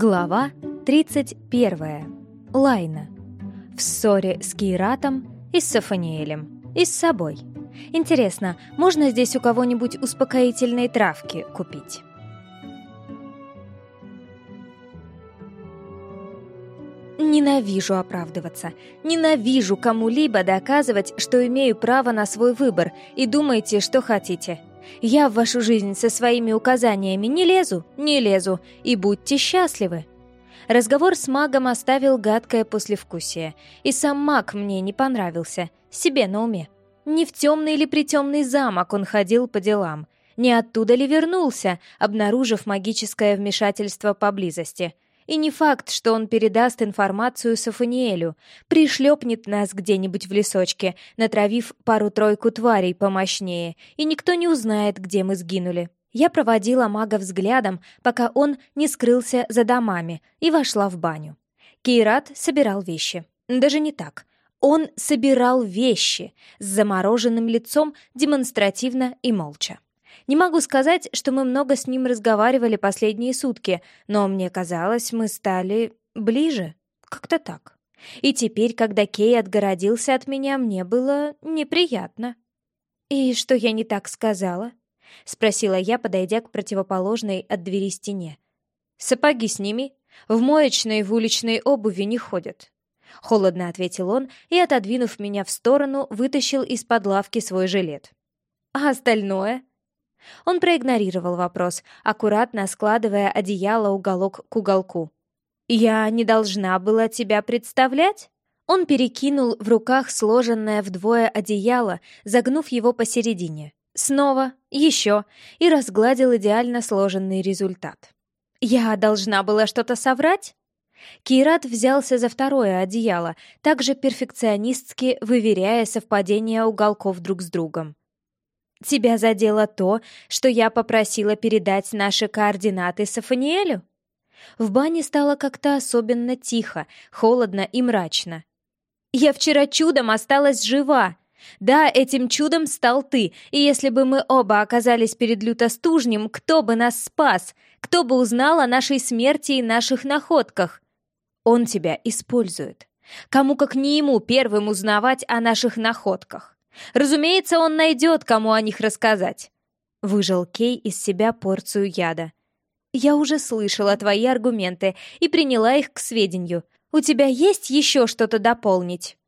Глава 31. Лайна. В ссоре с Кейратом и с Сафаниэлем. И с собой. Интересно, можно здесь у кого-нибудь успокоительные травки купить? Ненавижу оправдываться. Ненавижу кому-либо доказывать, что имею право на свой выбор, и думайте, что хотите. Я в вашу жизнь со своими указаниями не лезу, не лезу, и будьте счастливы. Разговор с магом оставил гадкое послевкусие, и сам маг мне не понравился, себе на уме. Не в темный или притемный замок он ходил по делам, не оттуда ли вернулся, обнаружив магическое вмешательство поблизости — и не факт, что он передаст информацию Сафаниэлю, пришлепнет нас где-нибудь в лесочке, натравив пару-тройку тварей помощнее, и никто не узнает, где мы сгинули. Я проводила мага взглядом, пока он не скрылся за домами, и вошла в баню. Кейрат собирал вещи. Даже не так. Он собирал вещи с замороженным лицом демонстративно и молча. Не могу сказать, что мы много с ним разговаривали последние сутки, но мне казалось, мы стали ближе. Как-то так. И теперь, когда Кей отгородился от меня, мне было неприятно. «И что я не так сказала?» — спросила я, подойдя к противоположной от двери стене. «Сапоги сними. В моечной в уличной обуви не ходят». Холодно ответил он и, отодвинув меня в сторону, вытащил из-под лавки свой жилет. «А остальное?» Он проигнорировал вопрос, аккуратно складывая одеяло уголок к уголку. «Я не должна была тебя представлять?» Он перекинул в руках сложенное вдвое одеяло, загнув его посередине. Снова, еще, и разгладил идеально сложенный результат. «Я должна была что-то соврать?» Кират взялся за второе одеяло, также перфекционистски выверяя совпадение уголков друг с другом. Тебя задело то, что я попросила передать наши координаты Сафаниэлю? В бане стало как-то особенно тихо, холодно и мрачно. Я вчера чудом осталась жива. Да, этим чудом стал ты, и если бы мы оба оказались перед лютостужнем, кто бы нас спас? Кто бы узнал о нашей смерти и наших находках? Он тебя использует. Кому как не ему первым узнавать о наших находках. Разумеется, он найдет, кому о них рассказать. Выжил Кей из себя порцию яда. Я уже слышала твои аргументы и приняла их к сведению. У тебя есть еще что-то дополнить?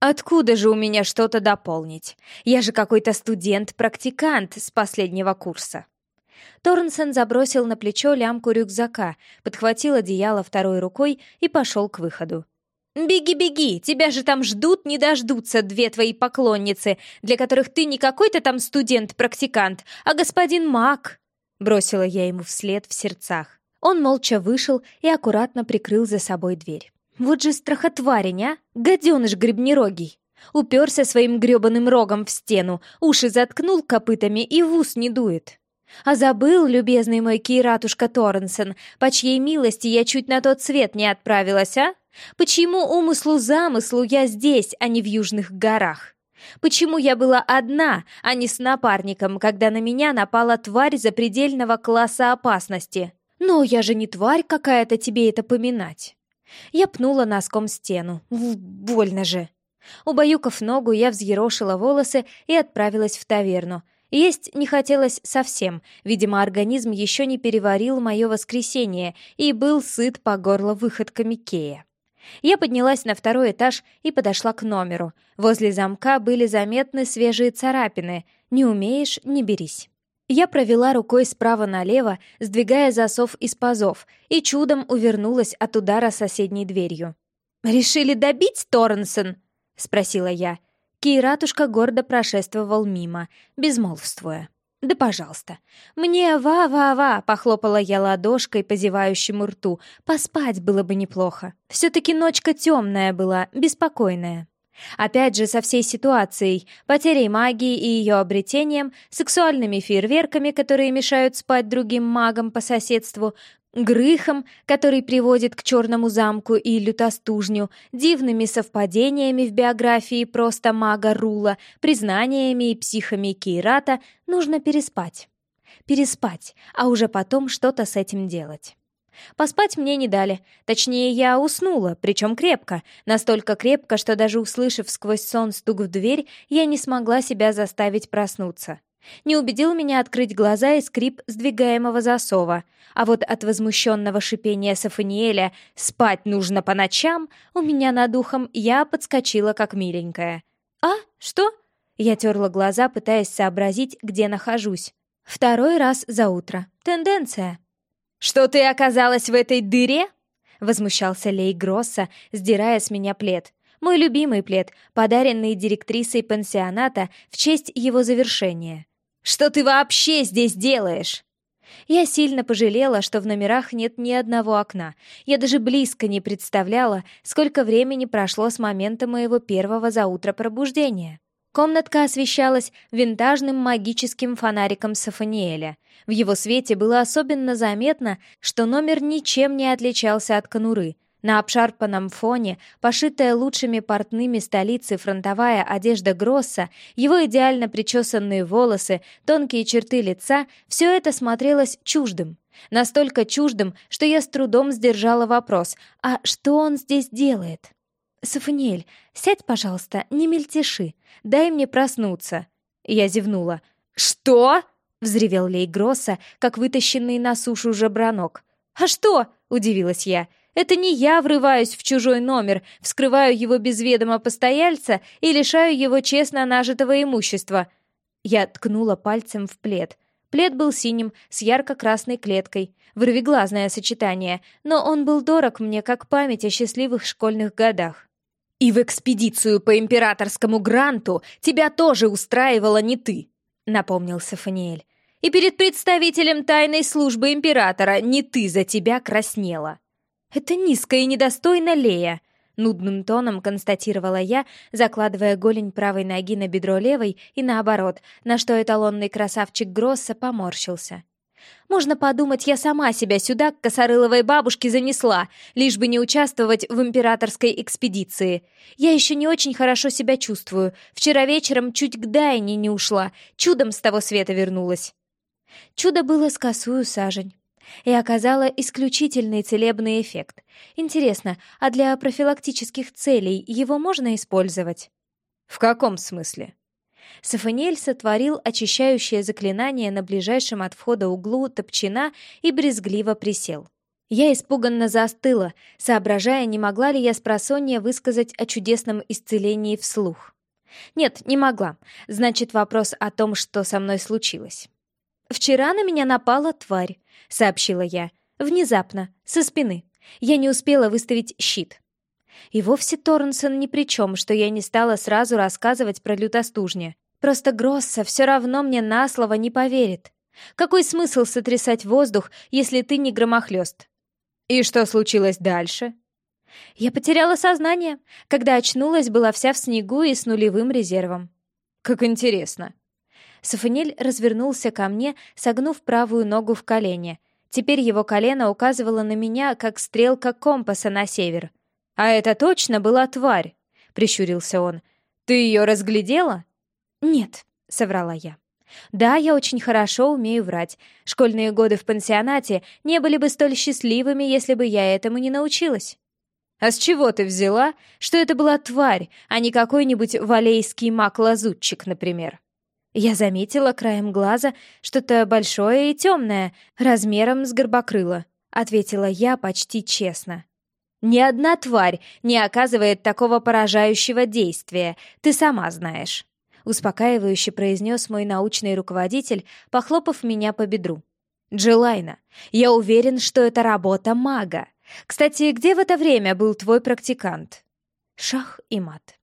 Откуда же у меня что-то дополнить? Я же какой-то студент-практикант с последнего курса. Торнсон забросил на плечо лямку рюкзака, подхватил одеяло второй рукой и пошел к выходу. «Беги, беги! Тебя же там ждут, не дождутся две твои поклонницы, для которых ты не какой-то там студент-практикант, а господин Мак!» Бросила я ему вслед в сердцах. Он молча вышел и аккуратно прикрыл за собой дверь. «Вот же страхотварень, а! Гаденыш гребнерогий!» Уперся своим гребаным рогом в стену, уши заткнул копытами и в ус не дует. А забыл, любезный мой Кейратушка Торренсон, по чьей милости я чуть на тот свет не отправилась, а? Почему умыслу-замыслу я здесь, а не в южных горах? Почему я была одна, а не с напарником, когда на меня напала тварь запредельного класса опасности? Но я же не тварь какая-то тебе это поминать. Я пнула носком стену. Больно же. Убаюкав ногу, я взъерошила волосы и отправилась в таверну. Есть не хотелось совсем, видимо, организм еще не переварил мое воскресенье и был сыт по горло выходками Кея. Я поднялась на второй этаж и подошла к номеру. Возле замка были заметны свежие царапины. Не умеешь — не берись. Я провела рукой справа налево, сдвигая засов из пазов, и чудом увернулась от удара соседней дверью. «Решили добить Торренсон?» — спросила я. Кейратушка гордо прошествовал мимо, безмолвствуя. «Да пожалуйста. Мне ва-ва-ва!» — похлопала я ладошкой по зевающему рту. «Поспать было бы неплохо. Все-таки ночка темная была, беспокойная». Опять же, со всей ситуацией, потерей магии и ее обретением, сексуальными фейерверками, которые мешают спать другим магам по соседству, Грыхом, который приводит к черному замку и лютостужню, дивными совпадениями в биографии просто мага Рула, признаниями и психами Кейрата, нужно переспать. Переспать, а уже потом что-то с этим делать. Поспать мне не дали. Точнее, я уснула, причем крепко. Настолько крепко, что даже услышав сквозь сон стук в дверь, я не смогла себя заставить проснуться. Не убедил меня открыть глаза и скрип сдвигаемого засова. А вот от возмущенного шипения Сафаниэля «спать нужно по ночам» у меня над ухом я подскочила как миленькая. «А? Что?» Я терла глаза, пытаясь сообразить, где нахожусь. Второй раз за утро. Тенденция. «Что ты оказалась в этой дыре?» Возмущался Лей Гросса, сдирая с меня плед. Мой любимый плед, подаренный директрисой пансионата в честь его завершения. Что ты вообще здесь делаешь?» Я сильно пожалела, что в номерах нет ни одного окна. Я даже близко не представляла, сколько времени прошло с момента моего первого за утро пробуждения. Комнатка освещалась винтажным магическим фонариком Сафаниэля. В его свете было особенно заметно, что номер ничем не отличался от конуры — на обшарпанном фоне, пошитая лучшими портными столицы фронтовая одежда Гросса, его идеально причесанные волосы, тонкие черты лица — все это смотрелось чуждым. Настолько чуждым, что я с трудом сдержала вопрос «А что он здесь делает?» «Сафаниэль, сядь, пожалуйста, не мельтеши. Дай мне проснуться». Я зевнула. «Что?» — взревел Лей Гросса, как вытащенный на сушу жабранок. «А что?» — удивилась я. Это не я врываюсь в чужой номер, вскрываю его без ведома постояльца и лишаю его честно нажитого имущества. Я ткнула пальцем в плед. Плед был синим, с ярко-красной клеткой. Вырвиглазное сочетание, но он был дорог мне, как память о счастливых школьных годах. «И в экспедицию по императорскому гранту тебя тоже устраивала не ты», — напомнил Сафаниэль. «И перед представителем тайной службы императора не ты за тебя краснела». «Это низко и недостойно Лея», — нудным тоном констатировала я, закладывая голень правой ноги на бедро левой и наоборот, на что эталонный красавчик Гросса поморщился. «Можно подумать, я сама себя сюда к косорыловой бабушке занесла, лишь бы не участвовать в императорской экспедиции. Я еще не очень хорошо себя чувствую. Вчера вечером чуть к Дайне не ушла, чудом с того света вернулась». Чудо было с косую сажень и оказала исключительный целебный эффект. Интересно, а для профилактических целей его можно использовать? В каком смысле? Сафаниэль сотворил очищающее заклинание на ближайшем от входа углу топчина и брезгливо присел. Я испуганно застыла, соображая, не могла ли я с просонья высказать о чудесном исцелении вслух. Нет, не могла. Значит, вопрос о том, что со мной случилось. Вчера на меня напала тварь сообщила я. Внезапно, со спины. Я не успела выставить щит. И вовсе Торнсон ни при чем, что я не стала сразу рассказывать про лютостужня. Просто Гросса все равно мне на слово не поверит. Какой смысл сотрясать воздух, если ты не громохлёст? И что случилось дальше? Я потеряла сознание. Когда очнулась, была вся в снегу и с нулевым резервом. Как интересно. Сафанель развернулся ко мне, согнув правую ногу в колене. Теперь его колено указывало на меня, как стрелка компаса на север. «А это точно была тварь?» — прищурился он. «Ты ее разглядела?» «Нет», — соврала я. «Да, я очень хорошо умею врать. Школьные годы в пансионате не были бы столь счастливыми, если бы я этому не научилась». «А с чего ты взяла, что это была тварь, а не какой-нибудь валейский маг-лазутчик, например?» Я заметила краем глаза что-то большое и темное, размером с горбокрыло, ответила я почти честно. Ни одна тварь не оказывает такого поражающего действия, ты сама знаешь. Успокаивающе произнес мой научный руководитель, похлопав меня по бедру. Джилайна, я уверен, что это работа мага. Кстати, где в это время был твой практикант? Шах и мат.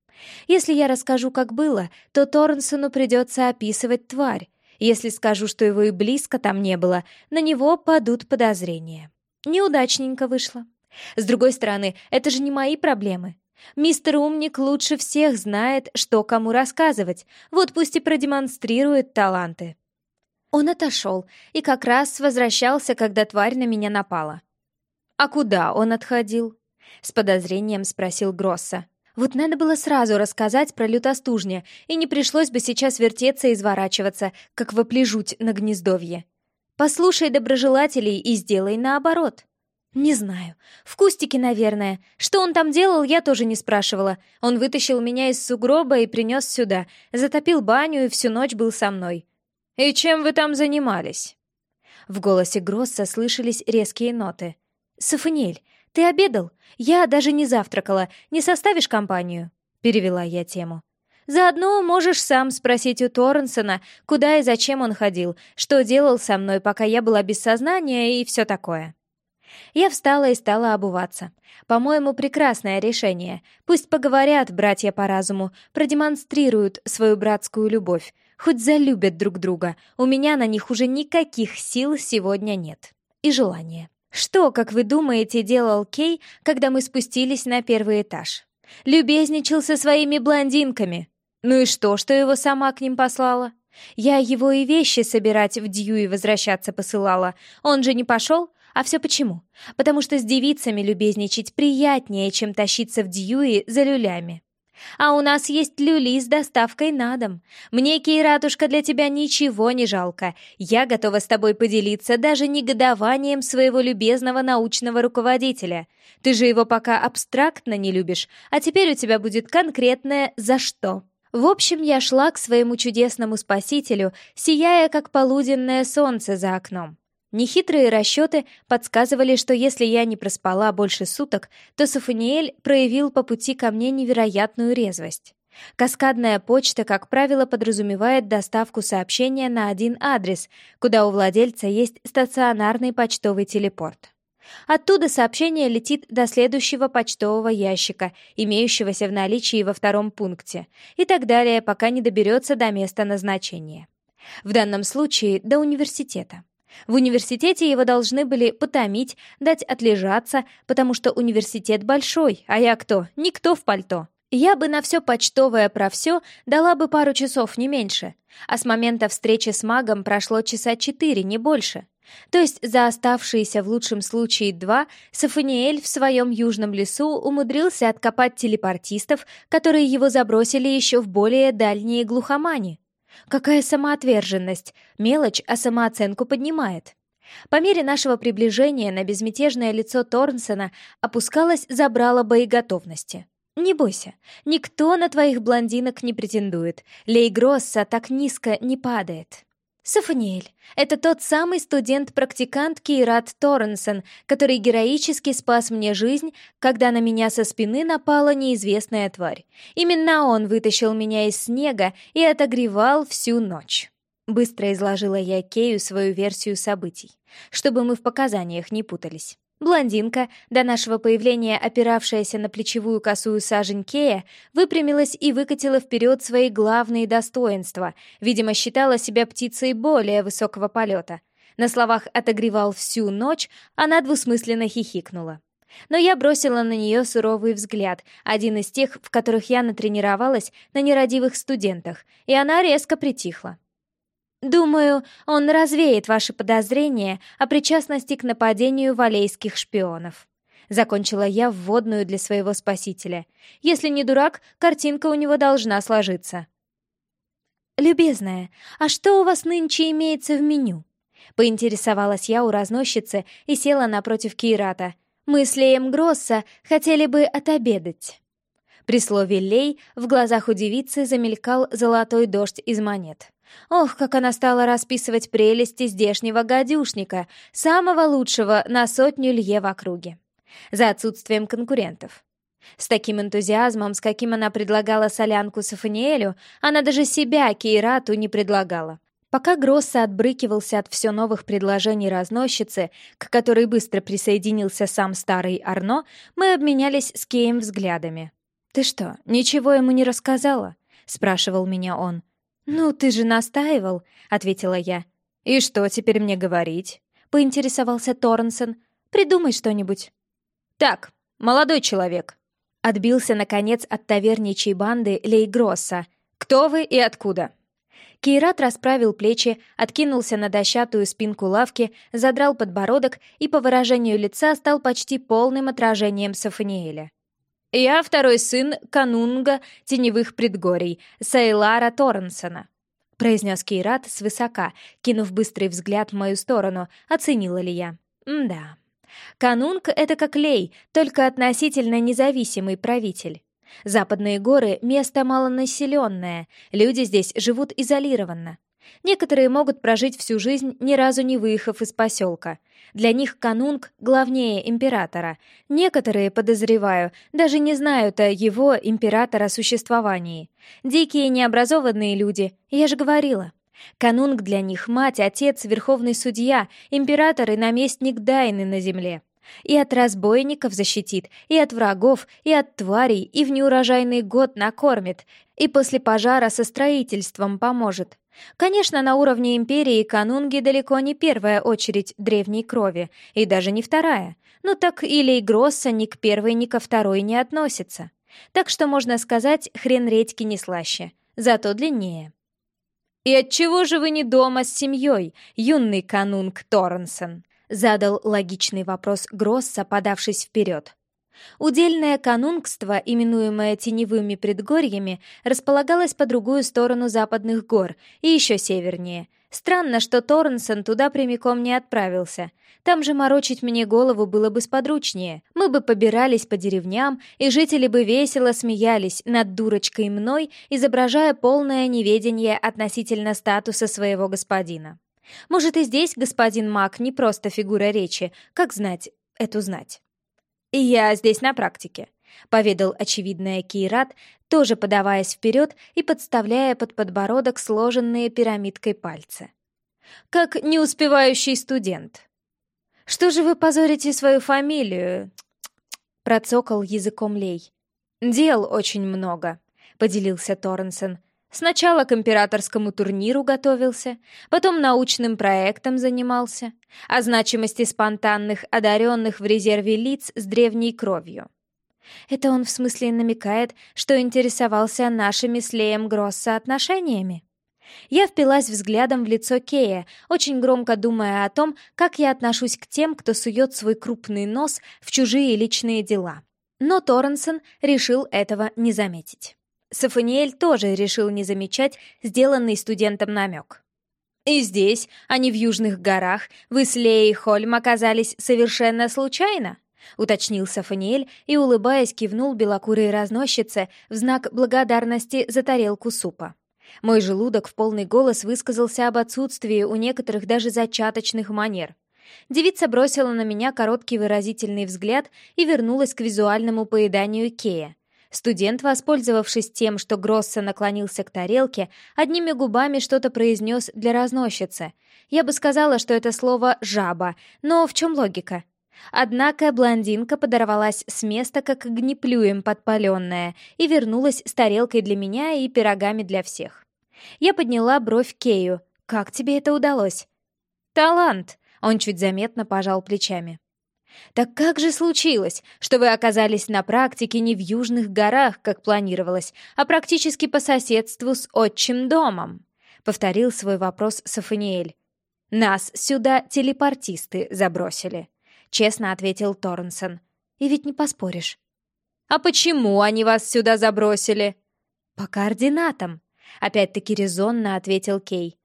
Если я расскажу, как было, то Торнсону придется описывать тварь. Если скажу, что его и близко там не было, на него падут подозрения. Неудачненько вышло. С другой стороны, это же не мои проблемы. Мистер Умник лучше всех знает, что кому рассказывать, вот пусть и продемонстрирует таланты. Он отошел и как раз возвращался, когда тварь на меня напала. «А куда он отходил?» — с подозрением спросил Гросса. Вот надо было сразу рассказать про лютостужня, и не пришлось бы сейчас вертеться и изворачиваться, как воплежуть на гнездовье. Послушай доброжелателей и сделай наоборот. «Не знаю. В кустике, наверное. Что он там делал, я тоже не спрашивала. Он вытащил меня из сугроба и принес сюда, затопил баню и всю ночь был со мной». «И чем вы там занимались?» В голосе Гросса слышались резкие ноты. «Сафаниэль, ты обедал? Я даже не завтракала. Не составишь компанию?» Перевела я тему. «Заодно можешь сам спросить у Торренсона, куда и зачем он ходил, что делал со мной, пока я была без сознания и все такое». Я встала и стала обуваться. По-моему, прекрасное решение. Пусть поговорят братья по разуму, продемонстрируют свою братскую любовь. Хоть залюбят друг друга. У меня на них уже никаких сил сегодня нет. И желания. Что, как вы думаете, делал Кей, когда мы спустились на первый этаж? Любезничал со своими блондинками. Ну и что, что его сама к ним послала? Я его и вещи собирать в Дьюи возвращаться посылала. Он же не пошел? А все почему? Потому что с девицами любезничать приятнее, чем тащиться в Дьюи за люлями. А у нас есть люли с доставкой на дом. Мне, Кейратушка, для тебя ничего не жалко. Я готова с тобой поделиться даже негодованием своего любезного научного руководителя. Ты же его пока абстрактно не любишь, а теперь у тебя будет конкретное «за что». В общем, я шла к своему чудесному спасителю, сияя, как полуденное солнце за окном. Нехитрые расчеты подсказывали, что если я не проспала больше суток, то Сафаниэль проявил по пути ко мне невероятную резвость. Каскадная почта, как правило, подразумевает доставку сообщения на один адрес, куда у владельца есть стационарный почтовый телепорт. Оттуда сообщение летит до следующего почтового ящика, имеющегося в наличии во втором пункте, и так далее, пока не доберется до места назначения. В данном случае до университета. В университете его должны были потомить, дать отлежаться, потому что университет большой, а я кто? Никто в пальто. Я бы на все почтовое про все дала бы пару часов, не меньше. А с момента встречи с магом прошло часа четыре, не больше. То есть за оставшиеся в лучшем случае два Сафаниэль в своем южном лесу умудрился откопать телепортистов, которые его забросили еще в более дальние глухомани. Какая самоотверженность! Мелочь, а самооценку поднимает. По мере нашего приближения на безмятежное лицо Торнсона опускалась забрала боеготовности. «Не бойся, никто на твоих блондинок не претендует. Лей Гросса так низко не падает». Сафаниэль — это тот самый студент-практикант Кейрат Торренсон, который героически спас мне жизнь, когда на меня со спины напала неизвестная тварь. Именно он вытащил меня из снега и отогревал всю ночь. Быстро изложила я Кею свою версию событий, чтобы мы в показаниях не путались. Блондинка, до нашего появления опиравшаяся на плечевую косую сажень Кея, выпрямилась и выкатила вперед свои главные достоинства, видимо, считала себя птицей более высокого полета. На словах «отогревал всю ночь», она двусмысленно хихикнула. Но я бросила на нее суровый взгляд, один из тех, в которых я натренировалась на нерадивых студентах, и она резко притихла. Думаю, он развеет ваши подозрения о причастности к нападению валейских шпионов. Закончила я вводную для своего спасителя. Если не дурак, картинка у него должна сложиться. «Любезная, а что у вас нынче имеется в меню?» Поинтересовалась я у разносчицы и села напротив Кейрата. «Мы с Леем Гросса хотели бы отобедать». При слове «лей» в глазах у девицы замелькал золотой дождь из монет. Ох, как она стала расписывать прелести здешнего гадюшника, самого лучшего на сотню лье в округе. За отсутствием конкурентов. С таким энтузиазмом, с каким она предлагала солянку Сафаниэлю, она даже себя Кейрату не предлагала. Пока Гросса отбрыкивался от все новых предложений разносчицы, к которой быстро присоединился сам старый Арно, мы обменялись с Кеем взглядами. «Ты что, ничего ему не рассказала?» — спрашивал меня он. «Ну, ты же настаивал», — ответила я. «И что теперь мне говорить?» — поинтересовался Торнсон. «Придумай что-нибудь». «Так, молодой человек», — отбился, наконец, от таверничей банды Лейгросса. «Кто вы и откуда?» Кейрат расправил плечи, откинулся на дощатую спинку лавки, задрал подбородок и по выражению лица стал почти полным отражением Сафаниэля. «Я второй сын канунга теневых предгорий, Сейлара Торренсона», — произнес Кейрат свысока, кинув быстрый взгляд в мою сторону, оценила ли я. «Да, Канунг — это как Лей, только относительно независимый правитель. Западные горы — место малонаселенное, люди здесь живут изолированно. Некоторые могут прожить всю жизнь, ни разу не выехав из поселка. Для них канунг главнее императора. Некоторые, подозреваю, даже не знают о его, императора, существовании. Дикие необразованные люди, я же говорила. Канунг для них мать, отец, верховный судья, император и наместник Дайны на земле. И от разбойников защитит, и от врагов, и от тварей, и в неурожайный год накормит, и после пожара со строительством поможет. Конечно, на уровне империи канунги далеко не первая очередь древней крови, и даже не вторая. Ну так или Гросса ни к первой, ни ко второй не относится. Так что можно сказать, хрен редьки не слаще, зато длиннее. «И отчего же вы не дома с семьей, юный канунг Торренсон?» Задал логичный вопрос Гросса, подавшись вперед. Удельное канунгство, именуемое теневыми предгорьями, располагалось по другую сторону западных гор и еще севернее. Странно, что Торнсон туда прямиком не отправился. Там же морочить мне голову было бы сподручнее. Мы бы побирались по деревням, и жители бы весело смеялись над дурочкой мной, изображая полное неведение относительно статуса своего господина. Может, и здесь господин Мак не просто фигура речи, как знать, эту знать. «И я здесь на практике», — поведал очевидная Кейрат, тоже подаваясь вперед и подставляя под подбородок сложенные пирамидкой пальцы. «Как неуспевающий студент». «Что же вы позорите свою фамилию?» — процокал языком Лей. «Дел очень много», — поделился Торренсон. Сначала к императорскому турниру готовился, потом научным проектом занимался, о значимости спонтанных, одаренных в резерве лиц с древней кровью. Это он в смысле намекает, что интересовался нашими с Леем Гросса отношениями? Я впилась взглядом в лицо Кея, очень громко думая о том, как я отношусь к тем, кто сует свой крупный нос в чужие личные дела. Но Торренсон решил этого не заметить. Сафаниэль тоже решил не замечать сделанный студентом намек. «И здесь, а не в Южных горах, вы с Леей Хольм оказались совершенно случайно?» — уточнил Сафаниэль и, улыбаясь, кивнул белокурой разносчице в знак благодарности за тарелку супа. Мой желудок в полный голос высказался об отсутствии у некоторых даже зачаточных манер. Девица бросила на меня короткий выразительный взгляд и вернулась к визуальному поеданию Кея. Студент, воспользовавшись тем, что Гросса наклонился к тарелке, одними губами что-то произнес для разносчицы. Я бы сказала, что это слово «жаба», но в чем логика? Однако блондинка подорвалась с места, как гниплюем подпаленная, и вернулась с тарелкой для меня и пирогами для всех. Я подняла бровь Кею. «Как тебе это удалось?» «Талант!» — он чуть заметно пожал плечами. Так как же случилось, что вы оказались на практике не в южных горах, как планировалось, а практически по соседству с отчим домом? Повторил свой вопрос Сафаниэль. Нас сюда телепортисты забросили, честно ответил Торнсон. И ведь не поспоришь. А почему они вас сюда забросили? По координатам, опять-таки резонно ответил Кей.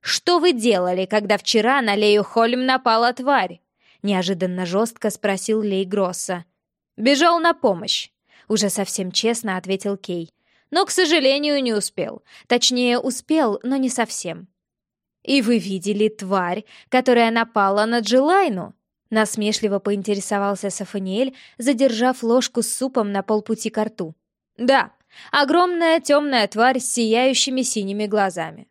Что вы делали, когда вчера на Лею Хольм напала тварь? — неожиданно жестко спросил Лей Гросса. «Бежал на помощь», — уже совсем честно ответил Кей. «Но, к сожалению, не успел. Точнее, успел, но не совсем». «И вы видели тварь, которая напала на Джилайну?» Насмешливо поинтересовался Сафаниэль, задержав ложку с супом на полпути к рту. «Да, огромная темная тварь с сияющими синими глазами».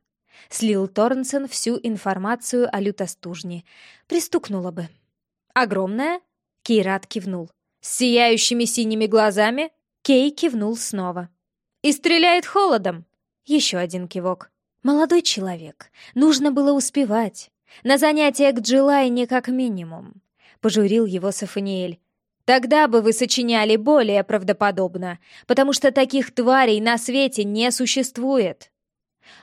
Слил Торнсон всю информацию о лютостужне. Пристукнула бы. «Огромная?» Кейрат кивнул. «С сияющими синими глазами?» Кей кивнул снова. «И стреляет холодом?» Еще один кивок. «Молодой человек. Нужно было успевать. На занятия к Джилайне как минимум», — пожурил его Сафаниэль. «Тогда бы вы сочиняли более правдоподобно, потому что таких тварей на свете не существует».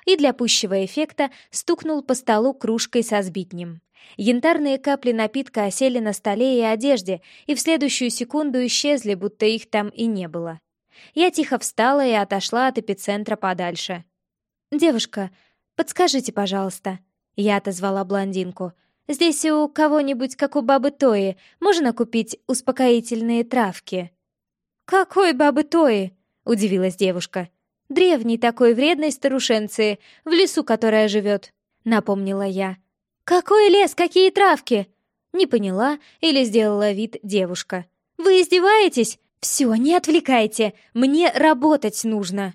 И для пущего эффекта стукнул по столу кружкой со сбитнем. Янтарные капли напитка осели на столе и одежде, и в следующую секунду исчезли, будто их там и не было. Я тихо встала и отошла от эпицентра подальше. «Девушка, подскажите, пожалуйста». Я отозвала блондинку. Здесь у кого-нибудь, как у бабы Тои, можно купить успокоительные травки?» «Какой бабы Тои?» — удивилась девушка. «Древней такой вредной старушенции, в лесу которая живет», — напомнила я. «Какой лес, какие травки?» Не поняла или сделала вид девушка. «Вы издеваетесь? Все, не отвлекайте, мне работать нужно!»